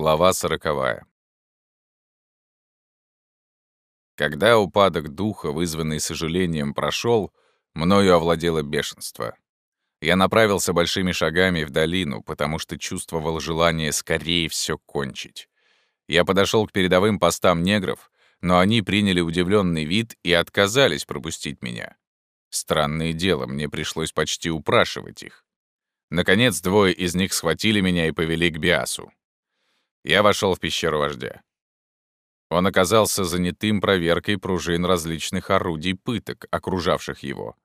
Глава сороковая. Когда упадок духа, вызванный сожалением, прошел, мною овладело бешенство. Я направился большими шагами в долину, потому что чувствовал желание скорее все кончить. Я подошел к передовым постам негров, но они приняли удивленный вид и отказались пропустить меня. Странное дело, мне пришлось почти упрашивать их. Наконец, двое из них схватили меня и повели к Биасу. Я вошел в пещеру вождя. Он оказался занятым проверкой пружин различных орудий пыток, окружавших его.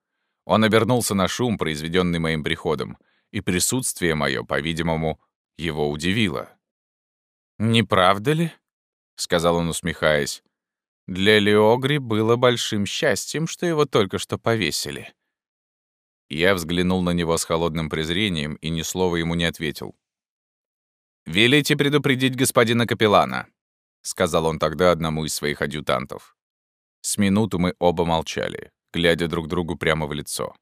Он обернулся на шум, произведенный моим приходом, и присутствие мое, по-видимому, его удивило. «Не правда ли?» — сказал он, усмехаясь. «Для Леогри было большим счастьем, что его только что повесили». Я взглянул на него с холодным презрением и ни слова ему не ответил. «Велите предупредить господина капеллана», — сказал он тогда одному из своих адъютантов. С минуту мы оба молчали, глядя друг другу прямо в лицо.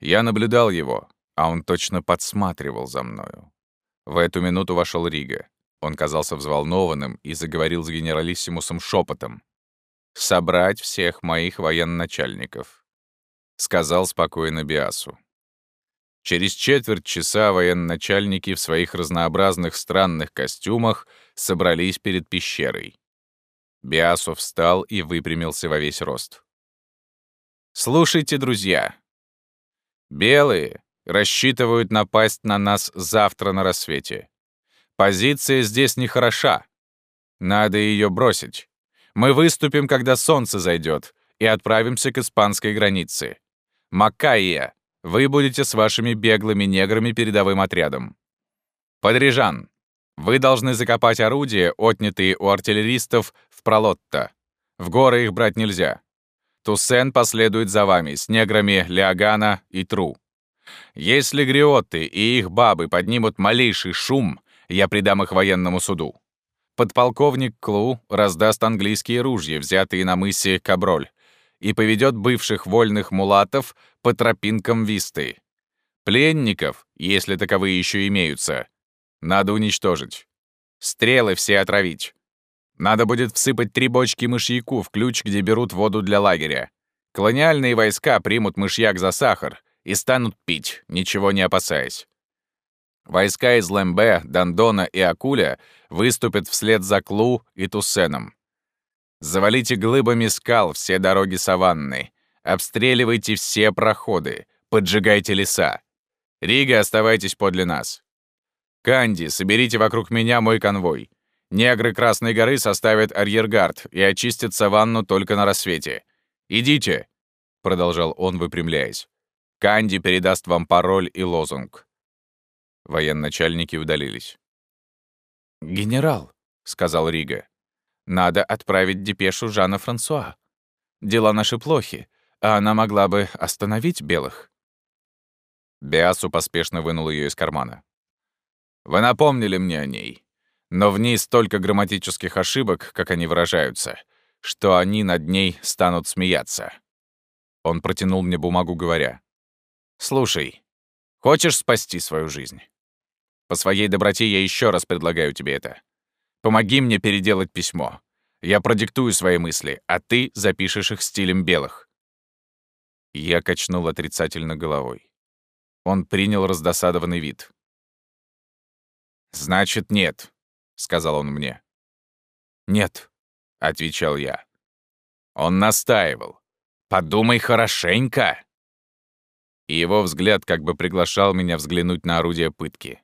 Я наблюдал его, а он точно подсматривал за мною. В эту минуту вошел Рига. Он казался взволнованным и заговорил с генералиссимусом шепотом. «Собрать всех моих военачальников», — сказал спокойно Биасу. Через четверть часа военачальники в своих разнообразных странных костюмах собрались перед пещерой. Биасов встал и выпрямился во весь рост. «Слушайте, друзья. Белые рассчитывают напасть на нас завтра на рассвете. Позиция здесь нехороша. Надо ее бросить. Мы выступим, когда солнце зайдет, и отправимся к испанской границе. Макаия, вы будете с вашими беглыми неграми передовым отрядом. Подрежан, вы должны закопать орудия, отнятые у артиллеристов, в Пролотто. В горы их брать нельзя. Туссен последует за вами с неграми Леогана и Тру. Если гриоты и их бабы поднимут малейший шум, я придам их военному суду. Подполковник Клу раздаст английские ружья, взятые на мысе Каброль, и поведет бывших вольных мулатов по тропинкам Висты. Пленников, если таковые еще имеются, надо уничтожить. Стрелы все отравить. Надо будет всыпать три бочки мышьяку в ключ, где берут воду для лагеря. Колониальные войска примут мышьяк за сахар и станут пить, ничего не опасаясь. Войска из Лэмбе, Дандона и Акуля выступят вслед за Клу и Туссеном. Завалите глыбами скал все дороги саванны. Обстреливайте все проходы. Поджигайте леса. Рига, оставайтесь подле нас. Канди, соберите вокруг меня мой конвой. Негры Красной горы составят арьергард и очистят саванну только на рассвете. Идите, — продолжал он, выпрямляясь. Канди передаст вам пароль и лозунг. Военачальники удалились. «Генерал», — сказал Рига, надо отправить депешу Жана Франсуа. Дела наши плохи, а она могла бы остановить белых». Биасу поспешно вынул ее из кармана. «Вы напомнили мне о ней, но в ней столько грамматических ошибок, как они выражаются, что они над ней станут смеяться». Он протянул мне бумагу, говоря, «Слушай, хочешь спасти свою жизнь? По своей доброте я еще раз предлагаю тебе это. Помоги мне переделать письмо. Я продиктую свои мысли, а ты запишешь их стилем белых». Я качнул отрицательно головой. Он принял раздосадованный вид. «Значит, нет», — сказал он мне. «Нет», — отвечал я. Он настаивал. «Подумай хорошенько!» И его взгляд как бы приглашал меня взглянуть на орудие пытки.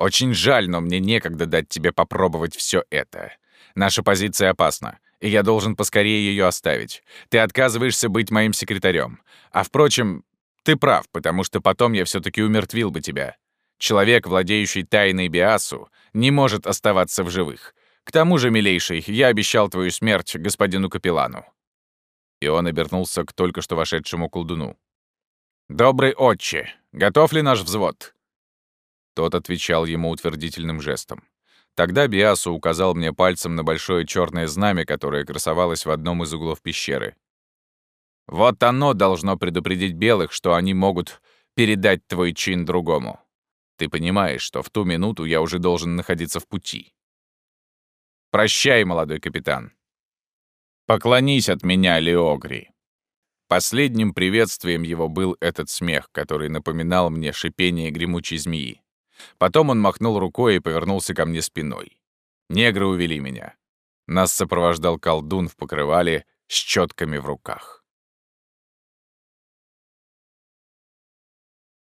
Очень жаль, но мне некогда дать тебе попробовать все это. Наша позиция опасна, и я должен поскорее ее оставить. Ты отказываешься быть моим секретарем. А впрочем, ты прав, потому что потом я все таки умертвил бы тебя. Человек, владеющий тайной Биасу, не может оставаться в живых. К тому же, милейший, я обещал твою смерть господину капеллану». И он обернулся к только что вошедшему колдуну. «Добрый отче, готов ли наш взвод?» Тот отвечал ему утвердительным жестом. Тогда Биасу указал мне пальцем на большое черное знамя, которое красовалось в одном из углов пещеры. «Вот оно должно предупредить белых, что они могут передать твой чин другому. Ты понимаешь, что в ту минуту я уже должен находиться в пути. Прощай, молодой капитан. Поклонись от меня, Леогри. Последним приветствием его был этот смех, который напоминал мне шипение гремучей змеи. Потом он махнул рукой и повернулся ко мне спиной. Негры увели меня. Нас сопровождал колдун в покрывале с четками в руках.